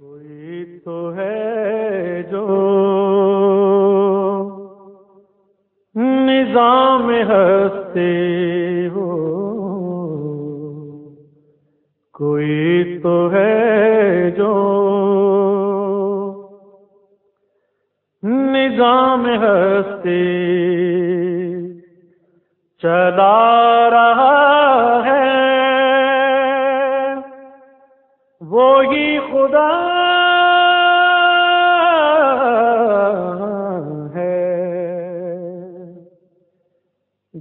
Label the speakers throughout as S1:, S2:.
S1: کوئی تو ہے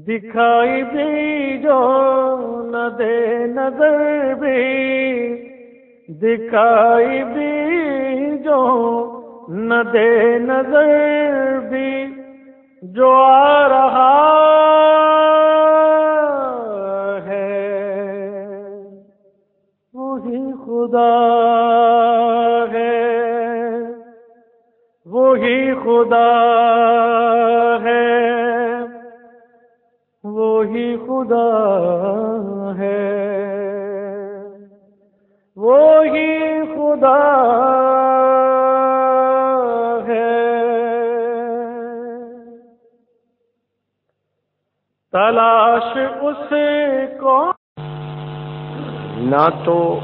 S1: دکھائی بھی جو نہ دے نظر بھی، دکھائی بھی جو نہ دے نظر بھی، جو آ رہا ہے۔ وہی خدا ہے۔ وہی خدا ہے۔ وہی خدا ہے۔ وہی خدا ہے۔ تلاش اس کو۔
S2: نہ تو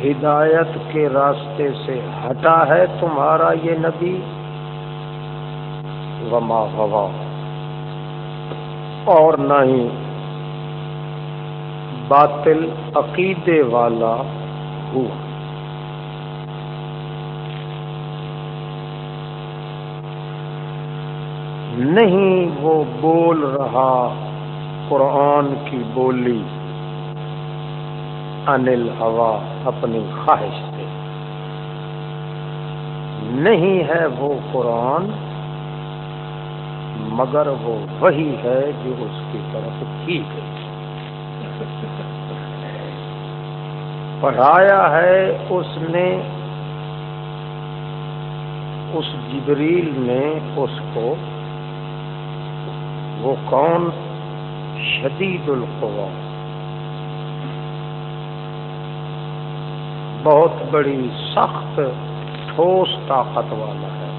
S2: ہدایت کے راستے سے ہٹا ہے تمہارا یہ نبی۔ وما ہوا۔ اور نہ ہی باطل عقیدے والا ہوا۔ نہیں وہ بول رہا قرآن کی بولی انل ہوا اپنی خواہش سے نہیں ہے وہ قرآن مگر وہ وہی ہے جو اس کی طرف کی گئی۔ پڑھایا ہے اس نے اس جبریل نے اس کو، وہ کون؟ شدید القوا بہت بڑی سخت، ٹھوس طاقت والا ہے۔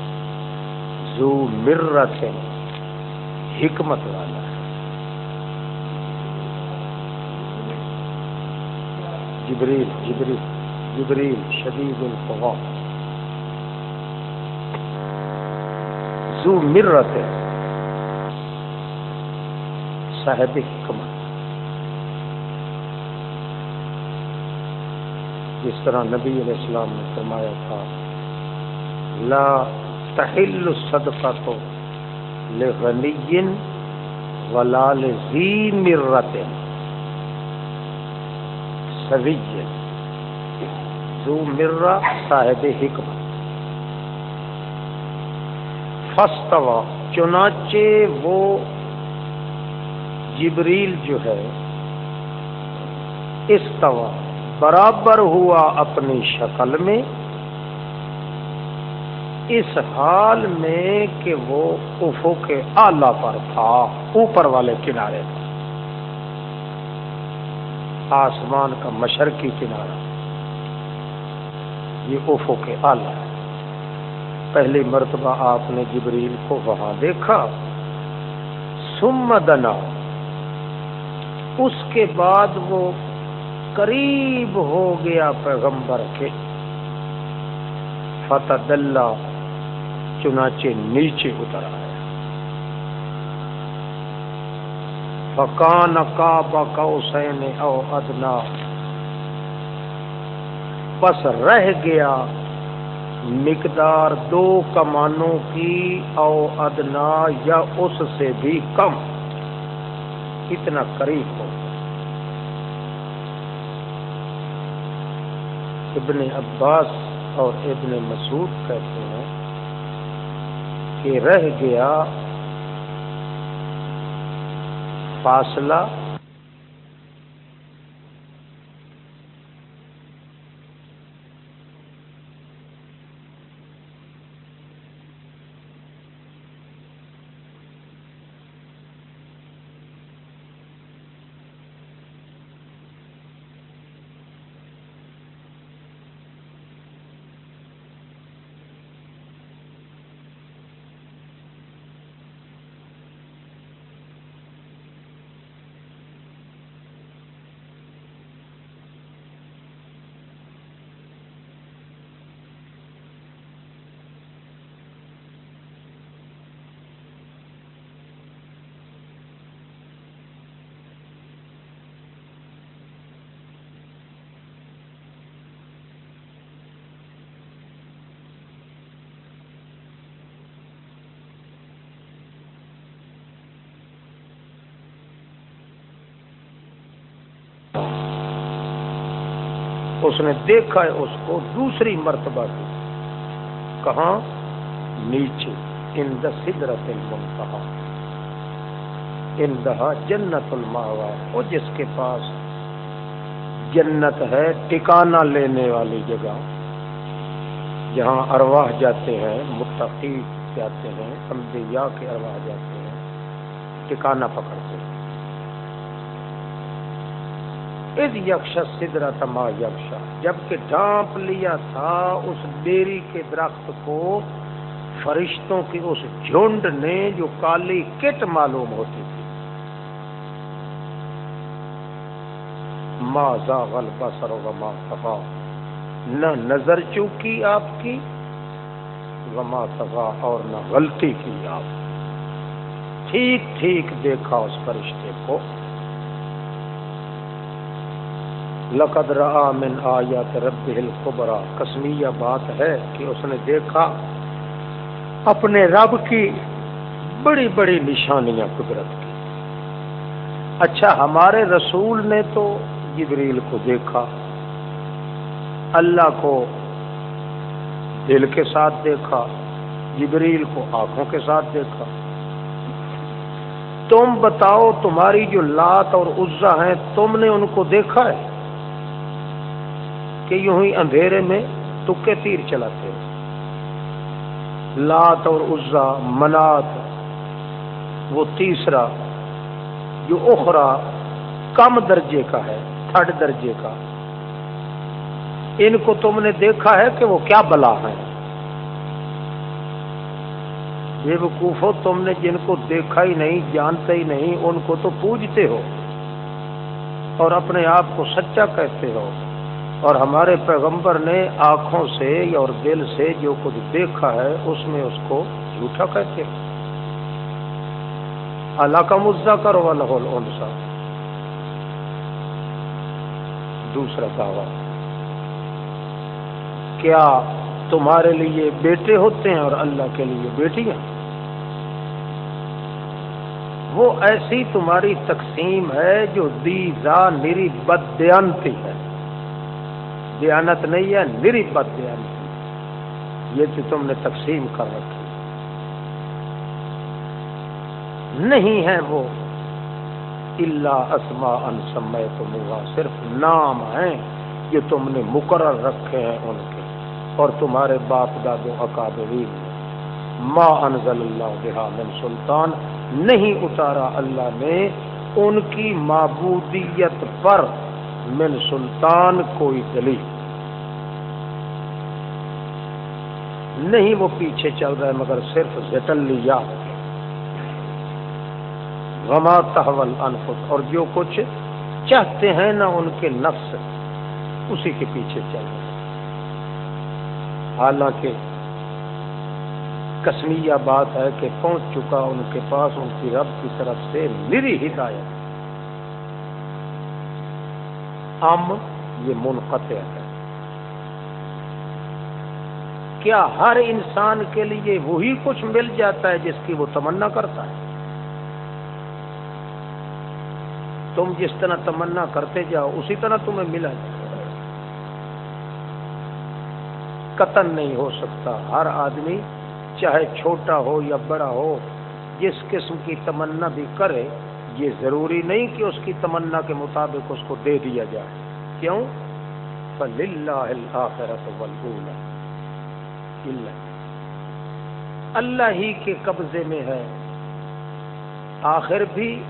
S2: زو مرت حکمت والا ہے۔ جبریل جبریل جبریل، شدید القوا زو مرت ہے۔ صاحب حکمت۔ جس طرح نبی علیہ السلام نے فرمایا تھا، لا تحل صدقہ تو لغنی ولا لذی مرت سوی ذو مرہ صاحب حکمت فستوا چنانچہ وہ جبریل جو ہے استوا برابر ہوا اپنی شکل میں اس حال میں کہ وہ افو کے آلہ پر تھا، اوپر والے کنارے پر۔ آسمان کا مشرقی کنارہ۔ یہ افو کے آلہ ہے۔ پہلی مرتبہ آپ نے جبریل کو وہاں دیکھا۔ سمدنا اس کے بعد وہ قریب ہو گیا پیغمبر کے۔ فتح اللہ چنانچہ نیچے اتر آیا۔ فکان کا بکوسین او ادنا۔ بس رہ گیا۔ مقدار دو کمانوں کی او ادنا یا اس سے بھی کم۔ اتنا قریب ہو۔ ابن عباس اور ابن مسعود کہتے ہیں کہ رہ گیا فاصلہ اس نے دیکھا ہے، اس کو دوسری مرتبہ کی کہاں؟ نیچے ان سدرت المنتہا۔ اندہا جنت الماوا وہ جس کے پاس جنت ہے ٹکانا لینے والی جگہ۔ جہاں ارواح جاتے ہیں، متقی جاتے ہیں، انبیاء کے ارواح جاتے ہیں ٹکانا پکڑتے ہیں۔ اس یکشا سدرا تما یکشا جبکہ ڈانپ لیا تھا اس بیری کے درخت کو، فرشتوں کی اس جھنڈ نے جو کالی کٹ معلوم ہوتی تھی۔ ما زاغل بسر وما تغا نہ نظر چوکی آپ کی وما تغا اور نہ غلطی کی آپ۔ ٹھیک ٹھیک دیکھا اس فرشتے کو۔ لقد را من آیات رب القبرا کسمیہ بات ہے کہ اس نے دیکھا اپنے رب کی بڑی بڑی نشانیاں قدرت کی۔ اچھا ہمارے رسول نے تو جبریل کو دیکھا، اللہ کو دل کے ساتھ دیکھا، جبریل کو آنکھوں کے ساتھ دیکھا۔ تم بتاؤ، تمہاری جو لات اور عزا ہیں، تم نے ان کو دیکھا ہے؟ کہ یوں ہی اندھیرے میں تکے تیر چلاتے ہیں۔ لات اور عزا، منات، وہ تیسرا جو اخرا کم درجے کا ہے تھرڈ درجے کا۔ ان کو تم نے دیکھا ہے کہ وہ کیا بلا ہے بے وقوفو تم نے جن کو دیکھا ہی نہیں، جانتے ہی نہیں، ان کو تو پوجتے ہو اور اپنے آپ کو سچا کہتے ہو۔ اور ہمارے پیغمبر نے آنکھوں سے اور دل سے جو کچھ دیکھا ہے، اس میں اس کو جھوٹا کہتے ہو اللہ کا مزہ کرو والا دوسرا دعوی۔ کیا تمہارے لیے بیٹے ہوتے ہیں اور اللہ کے لیے بیٹیاں وہ ایسی تمہاری تقسیم ہے جو دیزا نری بد دیانتی ہے۔ دیانت نہیں ہے نری بد دیانتی یہ تو تم نے تقسیم کر رکھی۔ نہیں ہے وہ۔ اللہ اسما ان سمے تم صرف نام ہیں یہ تم نے مقرر رکھے ہیں ان کے۔ اور تمہارے باپ دادو اکابرین ما انزل اللہ بہا من سلطان، نہیں اتارا اللہ نے ان کی معبودیت پر۔ من سلطان کوئی دلیل نہیں وہ پیچھے چل رہا ہے، مگر صرف زٹل لیا غما تحول انفس، اور جو کچھ چاہتے ہیں نا ان کے نفس، اسی کے پیچھے چل رہے حالانکہ کسمیہ بات ہے کہ پہنچ چکا ان کے پاس، ان کی رب کی طرف سے میری ہدایت۔ ام یہ منقطع ہے کیا ہر انسان کے لیے وہی کچھ مل جاتا ہے جس کی وہ تمنا کرتا ہے؟ تم جس طرح تمنا کرتے جاؤ، اسی طرح تمہیں ملا جائے۔ قتل نہیں ہو سکتا۔ ہر آدمی، چاہے چھوٹا ہو یا بڑا ہو، جس قسم کی تمنا بھی کرے یہ ضروری نہیں کہ اس کی تمنا کے مطابق اس کو دے دیا جائے۔ کیوں؟ اللہ ہی کے قبضے میں ہے۔ آخر بھی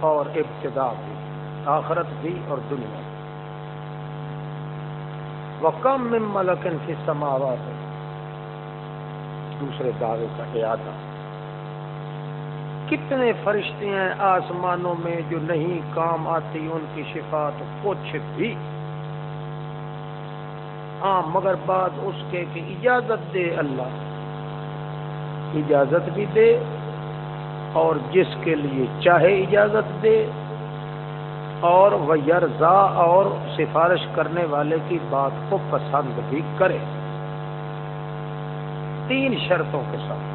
S2: اور ابتدا بھی۔ آخرت بھی اور دنیا۔ بھی وہ کم میں ملکن سے سماوات دوسرے دعوے کا اعادہ۔ کتنے فرشتے ہیں آسمانوں میں جو نہیں کام آتی ان کی شفات کچھ بھی۔ ہاں مگر بعد اس کے کہ اجازت دے اللہ۔ اجازت بھی دے اور جس کے لیے چاہے اجازت دے اور وہ یرزا اور سفارش کرنے والے کی بات کو پسند بھی کرے۔ تین شرطوں کے ساتھ۔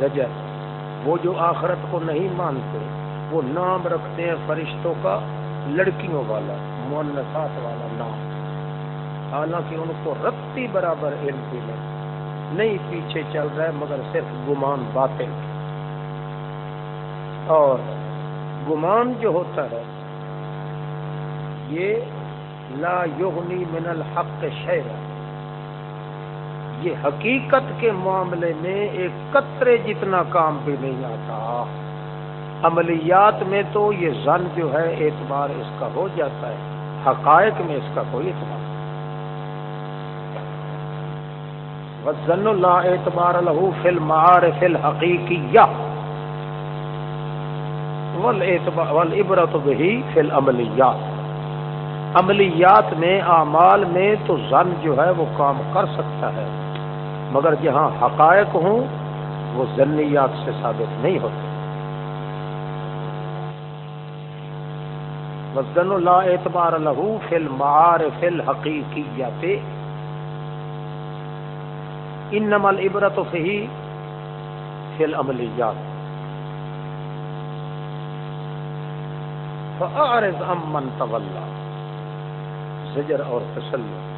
S2: زجر وہ جو آخرت کو نہیں مانتے، وہ نام رکھتے ہیں فرشتوں کا لڑکیوں والا مونسات والا نام۔ حالانکہ ان کو رتی برابر علم بھی نہیں نہیں پیچھے چل رہا ہے، مگر صرف گمان باطل۔ اور گمان جو ہوتا ہے، یہ لا یغنی من الحق شہر یہ حقیقت کے معاملے میں ایک قطرے جتنا کام بھی نہیں آتا۔ عملیات میں تو یہ زن جو ہے، اعتبار اس کا ہو جاتا ہے۔ حقائق میں اس کا کوئی اعتبار وزن اللہ اعتبار لہو فل مار فل حقیقیہ عبرت بھی فل عملیات عملیات میں، اعمال میں تو زن جو ہے وہ کام کر سکتا ہے۔ مگر جہاں حقائق ہوں، وہ ضنیات سے ثابت نہیں ہوتے۔ وزن اللہ اعتبار لہو فل مار فل حقیقیت ان نمل عبرت فہی فل عملیات فأعرض امن طلّہ زجر اور تسلی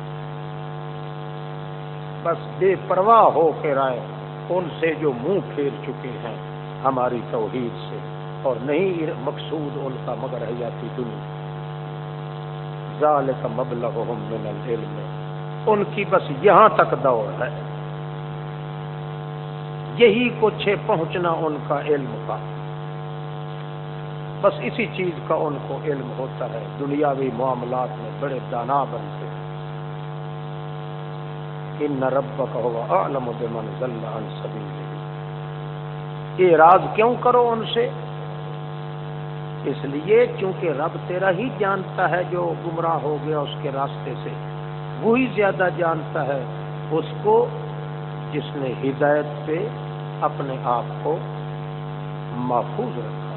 S2: بس بے پرواہ ہو کے رائے، ان سے جو منہ پھیر چکے ہیں ہماری توحید سے، اور نہیں مقصود ان کا مگر حیاتی دنیا۔ ظال کا مبلغ من العلم۔ ان کی بس یہاں تک دوڑ ہے۔ یہی کچھ پہنچنا ان کا علم کا۔ بس اسی چیز کا ان کو علم ہوتا ہے۔ دنیاوی معاملات میں بڑے دانا بنتے ان رب کا بمن ضل عن یہ راز کیوں کرو ان سے؟ اس لیے چونکہ رب تیرا ہی جانتا ہے جو گمراہ ہو گیا اس کے راستے سے، وہی زیادہ جانتا ہے اس کو جس نے ہدایت پہ اپنے آپ کو محفوظ رکھا۔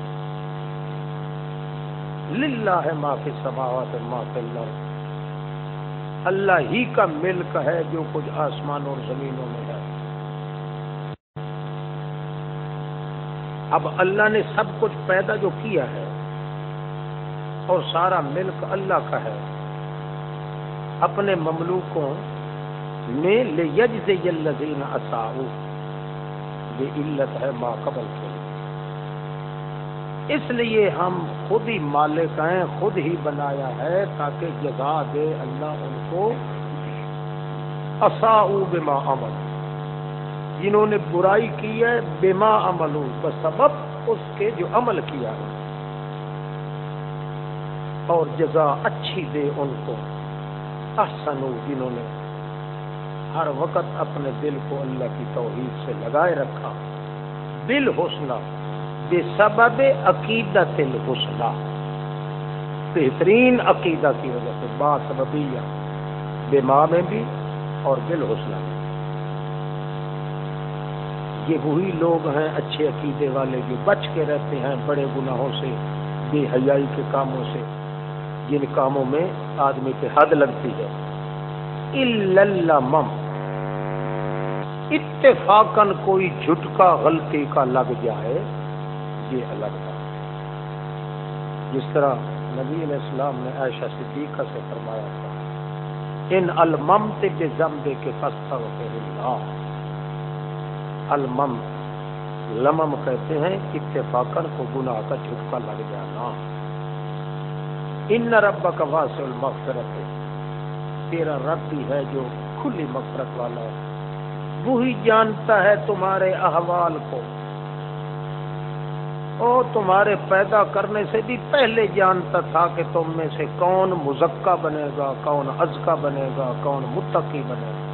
S2: للہ ہے ما فی سماوات ما فی اللہ اللہ ہی کا ملک ہے جو کچھ آسمان اور زمینوں میں ہے۔ اب اللہ نے سب کچھ پیدا جو کیا ہے اور سارا ملک اللہ کا ہے، اپنے مملوکوں میں لے یج سے یلین اصاؤ یہ علت ہے ما قبل کے۔ اس لیے ہم خود ہی مالک ہیں، خود ہی بنایا ہے تاکہ جگہ دے اللہ ان کو۔ بما عمل جنہوں نے برائی کی ہے، بما عمل سبب اس کے جو عمل کیا ہے۔ اور جگہ اچھی دے ان کو۔ احسن جنہوں نے ہر وقت اپنے دل کو اللہ کی توحید سے لگائے رکھا۔ دل حوصلہ بے سبب عقیدت الحسنہ۔ بہترین عقیدہ کی وجہ سے با سببیہ بے ماں میں بھی اور دل حسنہ میں یہ وہی لوگ ہیں اچھے عقیدے والے جو بچ کے رہتے ہیں بڑے گناہوں سے، بے حیائی کے کاموں سے، جن کاموں میں آدمی پہ حد لگتی ہے۔ مم اتفاقن کوئی جھٹکا غلطی کا لگ جائے یہ الگ تھا جس طرح نبی علیہ السلام نے عائشہ صدیقہ سے فرمایا تھا، ان المم بے زم دے کے پستر المم لمم کہتے ہیں اتفاقن کو گناہ کا جھٹکا لگ جانا۔ ان رب کا واسع المغفرت، تیرا رب بھی ہے جو کھلی مغفرت والا ہے۔ وہی جانتا ہے تمہارے احوال کو۔ تمہارے پیدا کرنے سے بھی پہلے جانتا تھا کہ تم میں سے کون مزکہ بنے گا، کون ازکا بنے گا، کون متقی بنے گا۔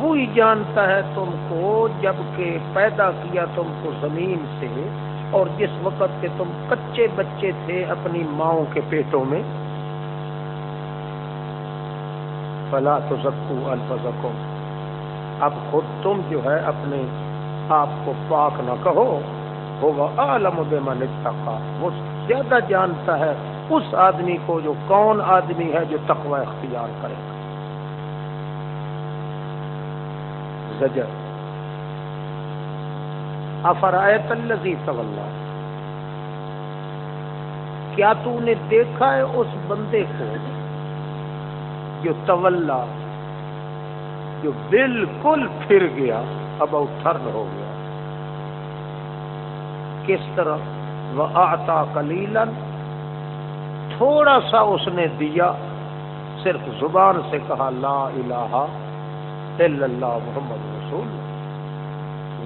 S2: وہی جانتا ہے تم کو جبکہ پیدا کیا تم کو زمین سے اور جس وقت کے تم کچے بچے تھے اپنی ماؤں کے پیٹوں میں۔ فلا تو زکو الفزکو اب خود تم جو ہے اپنے آپ کو پاک نہ کہو۔ ہوگا۔ عالم بمن اتقا۔ وہ زیادہ جانتا ہے اس آدمی کو جو کون آدمی ہے جو تقوی اختیار کرے گا۔ زجر۔ افرائے تلزی طلّہ کیا تو نے دیکھا ہے اس بندے کو جو تولا، جو بالکل پھر گیا، اب ٹرن ہو گیا؟ کس طرح؟ وہ آتا کلیلن تھوڑا سا اس نے دیا، صرف زبان سے کہا، لا الہ الا اللہ محمد رسول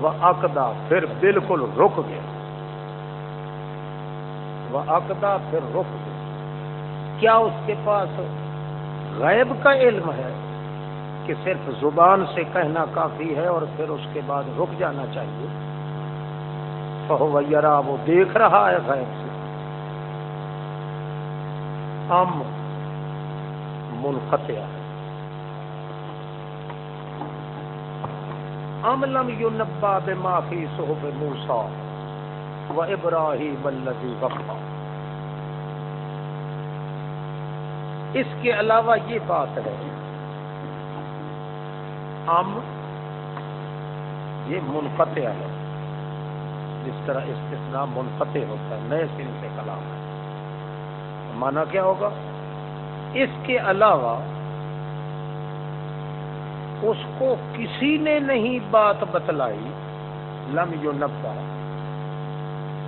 S2: وہ عقدہ پھر بالکل رک گیا۔ وہ عقدہ پھر رک گیا۔ کیا اس کے پاس غیب کا علم ہے کہ صرف زبان سے کہنا کافی ہے اور پھر اس کے بعد رک جانا چاہیے؟ ویرا وہ دیکھ رہا ہے غیب سے۔ ام منقطع ہے ام لم یونبا بے معافی صحب موسا و ابراہیم الذی وفا اس کے علاوہ یہ بات ہے ام یہ منقطع ہے جس طرح استثناء منقطع ہوتا ہے، نئے سن سے کلام ہے۔ مانا کیا ہوگا؟ اس کے علاوہ اس کو کسی نے نہیں بات بتلائی، لم یو نبا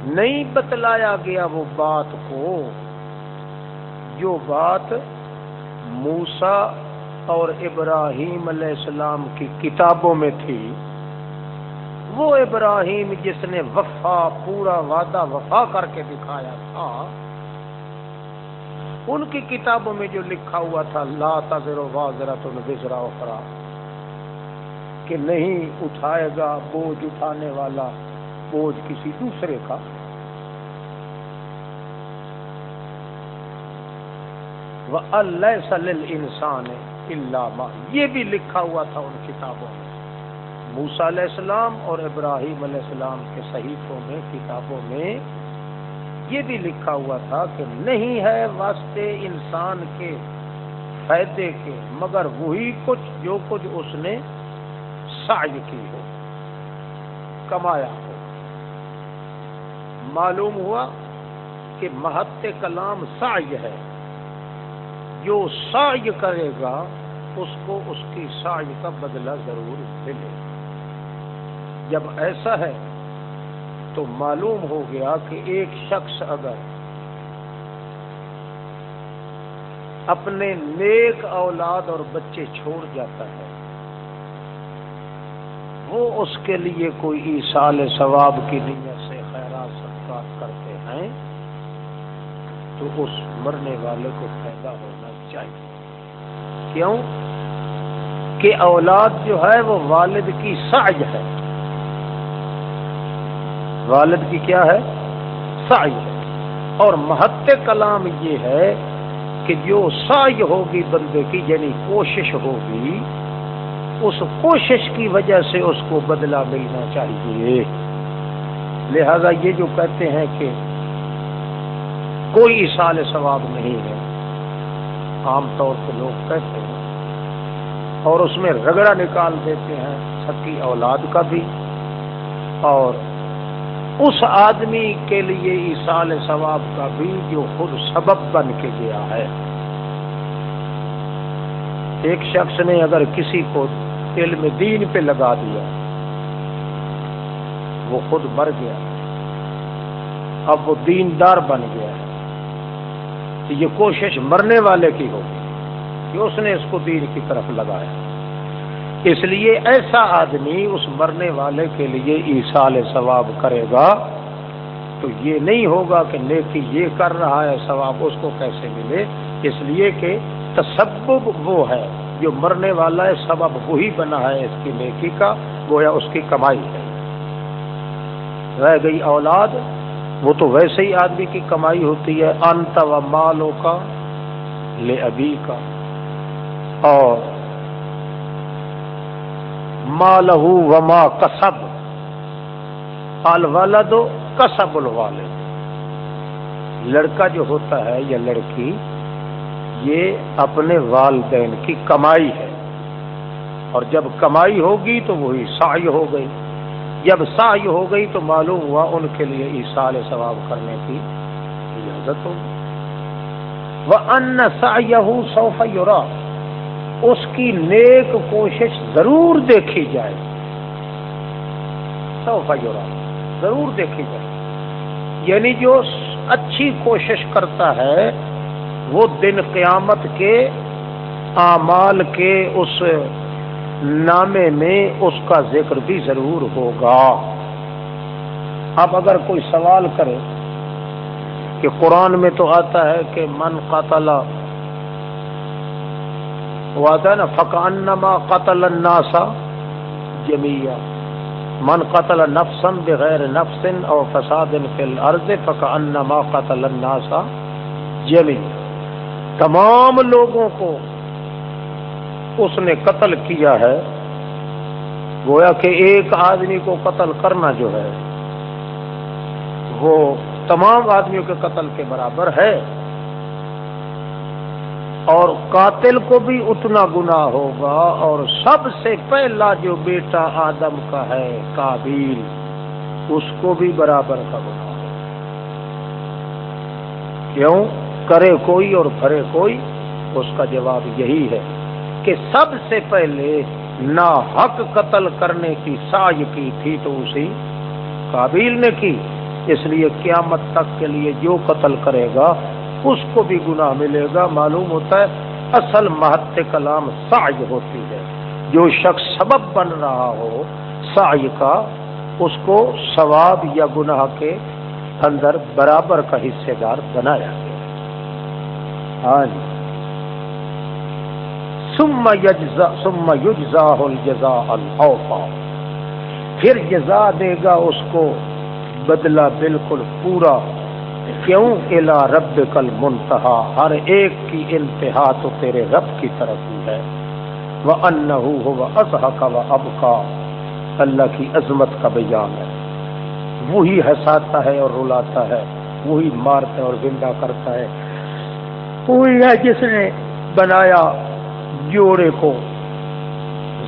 S2: نہیں بتلایا گیا وہ بات کو، جو بات موسا اور ابراہیم علیہ السلام کی کتابوں میں تھی۔ وہ ابراہیم جس نے وفا، پورا وعدہ وفا کر کے دکھایا تھا، ان کی کتابوں میں جو لکھا ہوا تھا، لا تذر واضرت البزرا اخرا کہ نہیں اٹھائے گا بوجھ اٹھانے والا، بوجھ کسی دوسرے کا۔ وہ اللہ سل انسان اللہ یہ بھی لکھا ہوا تھا ان کتابوں میں۔ موسا علیہ السلام اور ابراہیم علیہ السلام کے صحیفوں میں، کتابوں میں یہ بھی لکھا ہوا تھا کہ نہیں ہے واسطے انسان کے فائدے کے، مگر وہی کچھ جو کچھ اس نے سعی کی ہو، کمایا ہو۔ معلوم ہوا کہ مہت کلام سعی ہے۔ جو سعی کرے گا، اس کو اس کی سعی کا بدلہ ضرور ملے۔ گا جب ایسا ہے تو معلوم ہو گیا کہ ایک شخص اگر اپنے نیک اولاد اور بچے چھوڑ جاتا ہے، وہ اس کے لیے کوئی ایسال ثواب کی نیت سے خیرات صدقات کرتے ہیں، تو اس مرنے والے کو پیدا ہونا چاہیے۔ کیوں؟ کہ اولاد جو ہے وہ والد کی سعی ہے۔ والد کی کیا ہے؟ سعی ہے۔ اور مہت کلام یہ ہے کہ جو سعی ہوگی بندے کی یعنی کوشش ہوگی، اس کوشش کی وجہ سے اس کو بدلہ ملنا چاہیے۔ لہذا یہ جو کہتے ہیں کہ کوئی سال ثواب نہیں ہے، عام طور پہ لوگ کہتے ہیں۔ اور اس میں رگڑا نکال دیتے ہیں، سکی اولاد کا بھی۔ اور اس آدمی کے لیے ایسال ثواب کا بھی جو خود سبب بن کے گیا ہے۔ ایک شخص نے اگر کسی کو علم دین پہ لگا دیا، وہ خود مر گیا۔ اب وہ دیندار بن گیا ہے۔ تو یہ کوشش مرنے والے کی ہوگی کہ اس نے اس کو دین کی طرف لگایا۔ اس لیے ایسا آدمی اس مرنے والے کے لیے ایسال ثواب کرے گا تو یہ نہیں ہوگا کہ نیکی یہ کر رہا ہے، ثواب اس کو کیسے ملے؟ اس لیے کہ تسبب وہ ہے، جو مرنے والا ہے، سبب وہی بنا ہے اس کی نیکی کا گویا اس کی کمائی ہے۔ رہ گئی اولاد، وہ تو ویسے ہی آدمی کی کمائی ہوتی ہے، انت و مالوں کا، لے ابھی کا۔ اور مالہ وما کسب۔ الولد کسب الوالد۔ لڑکا جو ہوتا ہے یا لڑکی، یہ اپنے والدین کی کمائی ہے۔ اور جب کمائی ہوگی تو وہی سائی ہو گئی۔ جب سائی ہو گئی تو معلوم ہوا ان کے لیے ایسال ثواب کرنے کی اجازت ہوگی۔ وہ ان سا سوفا اس کی نیک کوشش ضرور دیکھی جائے۔ سوفا یورا ضرور دیکھی جائے۔ یعنی جو اچھی کوشش کرتا ہے، وہ دن قیامت کے اعمال کے اس نامے میں اس کا ذکر بھی ضرور ہوگا۔ اب اگر کوئی سوال کرے کہ قرآن میں تو آتا ہے کہ من قتل وہ آتا ہے نا فکانما قتل الناسا جمیا من قتل نفسن بغیر نفسن اور فساد فی الارض فکانما قتل الناسا جمیا تمام لوگوں کو اس نے قتل کیا ہے۔ گویا کہ ایک آدمی کو قتل کرنا جو ہے، وہ تمام آدمیوں کے قتل کے برابر ہے۔ اور قاتل کو بھی اتنا گنا ہوگا اور سب سے پہلا جو بیٹا آدم کا ہے کابیل اس کو بھی برابر کا گنا ہوگا۔ کیوں؟ کرے کوئی اور بھرے کوئی، اس کا جواب یہی ہے کہ سب سے پہلے نا حق قتل کرنے کی ساج کی تھی تو اسی قابیل نے کی۔ اس لیے قیامت تک کے لیے جو قتل کرے گا اس کو بھی گناہ ملے گا، معلوم ہوتا ہے اصل محت کلام ساج ہوتی ہے۔ جو شخص سبب بن رہا ہو ساج کا، اس کو ثواب یا گناہ کے اندر برابر کا حصے دار بنایا گیا۔ ہاں جی۔ ثم یجزا یجزا الجزا الاوفا پھر جزا دے گا اس کو، بدلہ بالکل پورا۔ کیوں؟ الا رب کل منتہا ہر ایک کی انتہا تو تیرے رب کی طرف ہی ہے۔ وہ ان ہو کا و اب کا اللہ کی عظمت کا بیان ہے۔ وہی ہنساتا ہے اور رلاتا ہے۔ وہی مارتا ہے اور زندہ کرتا ہے۔ وہی ہے جس نے بنایا جوڑے کو،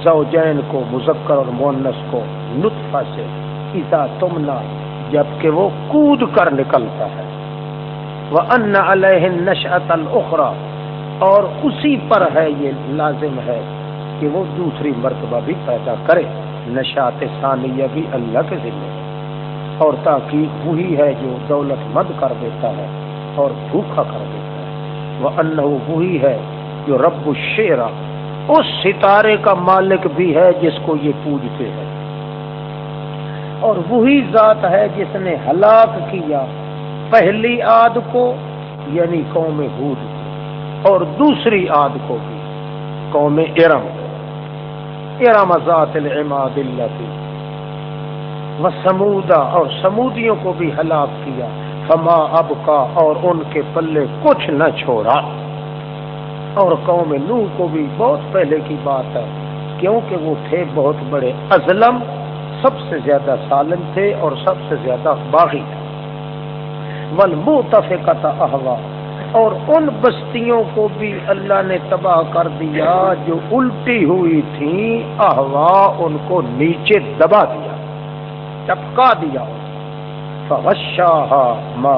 S2: زوجین کو، مذکر اور مونس کو، نطفہ سے، اذا تمنا جبکہ وہ کود کر نکلتا ہے۔ وہ ان علیہ نشأت الاخرى اور اسی پر ہے یہ لازم ہے کہ وہ دوسری مرتبہ بھی پیدا کرے۔ نشات ثانیہ بھی اللہ کے ذمے ہے۔ اور تاکہ وہی ہے جو دولت مند کر دیتا ہے اور بھوکھا کر دیتا ہے۔ وہ ان وہی ہے جو رب الشیرا اس ستارے کا مالک بھی ہے جس کو یہ پوجتے ہیں۔ اور وہی ذات ہے جس نے ہلاک کیا پہلی آد کو یعنی قوم ہود کو اور دوسری آد کو بھی، قوم ارم ارم ذات العماد اللہ وہ سمودا اور سمودیوں کو بھی ہلاک کیا، فما اب کا اور ان کے پلے کچھ نہ چھوڑا۔ اور قوم نوح کو بھی بہت پہلے کی بات ہے، کیونکہ وہ تھے بہت بڑے ازلم سب سے زیادہ سالم تھے اور سب سے زیادہ باغی تھے۔ ول احوا اور ان بستیوں کو بھی اللہ نے تباہ کر دیا جو الٹی ہوئی تھی احوا ان کو نیچے دبا دیا، چپکا دیا۔ ما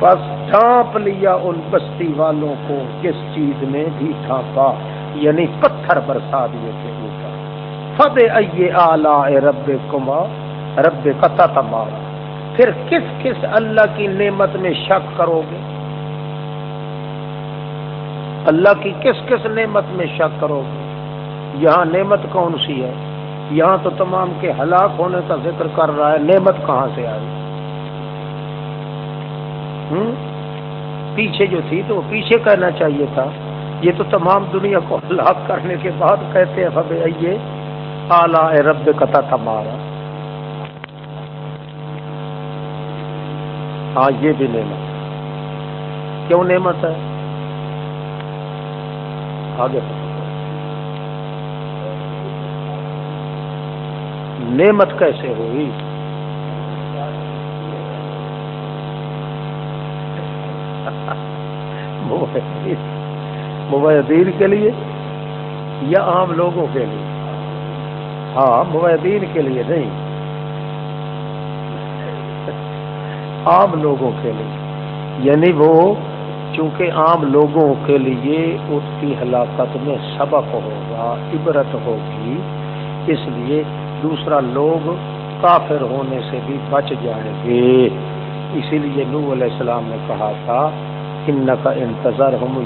S2: بس ڈھانپ لیا ان بستی والوں کو کس چیز نے بھی ڈھانپا یعنی پتھر برسا دیے تھے۔ فب اے آلہ رب کما رب کتا تمارا پھر کس کس اللہ کی نعمت میں شک کرو گے؟ اللہ کی کس کس نعمت میں شک کرو گے؟ یہاں نعمت کون سی ہے؟ یہاں تو تمام کے ہلاک ہونے کا ذکر کر رہا ہے۔ نعمت کہاں سے آئی پیچھے جو تھی تو وہ پیچھے کہنا چاہیے تھا۔ یہ تو تمام دنیا کو ہلاک کرنے کے بعد کہتے ہیں فب آئیے اعلی رب کتا تمہارا۔ ہاں یہ بھی نعمت کیوں نعمت ہے؟ آگے نعمت کیسے ہوئی؟ مبین کے لیے یا عام لوگوں کے لیے؟ ہاں مبین کے لیے نہیں۔ عام لوگوں کے لیے۔ یعنی وہ چونکہ عام لوگوں کے لیے اس کی ہلاکت میں سبق ہوگا، عبرت ہوگی، اس لیے دوسرا لوگ کافر ہونے سے بھی بچ جائیں گے۔ اسی لیے نو علیہ السلام نے کہا تھا ان کا انتظار ہم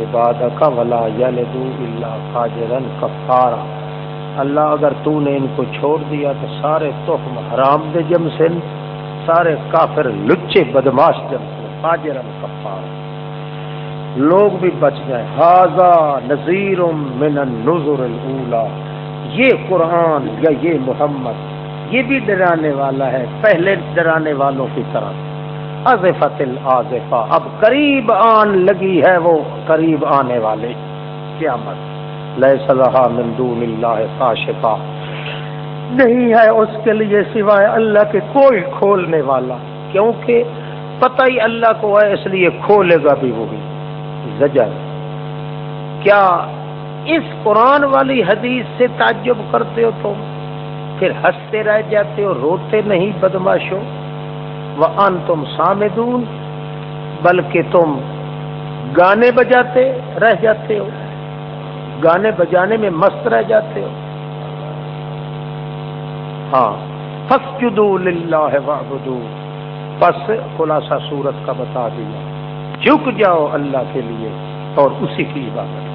S2: عباد کا ولا یلدو اللہ فاجرن کفارا. اللہ اگر تو نے ان کو چھوڑ دیا تو سارے تحم حرام دے جم سے سارے کافر لچے بدماش جم سے فاجرن لوگ بھی بچ جائیں۔ ہاضا نذیر من النظر الاولا یہ قرآن یا یہ محمد، یہ بھی ڈرانے والا ہے، پہلے ڈرانے والوں کی طرح۔ ازفت الازفا اب قریب آن لگی ہے وہ قریب آنے والے۔ قیامت۔ لے صلاح مندون اللہ کاشفا۔ نہیں ہے اس کے لیے سوائے اللہ کے کوئی کھولنے والا، کیونکہ پتہ ہی اللہ کو ہے، اس لیے کھولے گا بھی وہ بھی زجر۔ کیا اس قرآن والی حدیث سے تعجب کرتے ہو تم؟ پھر ہنستے رہ جاتے ہو، روتے نہیں بدماشو وہ ان تم سامدون، بلکہ تم گانے بجاتے رہ جاتے ہو۔ گانے بجانے میں مست رہ جاتے ہو۔ ہاں۔ فس جدو بس خلاصہ سورت کا بتا دیا۔ جھک جاؤ اللہ کے لیے اور اسی کی عبادت۔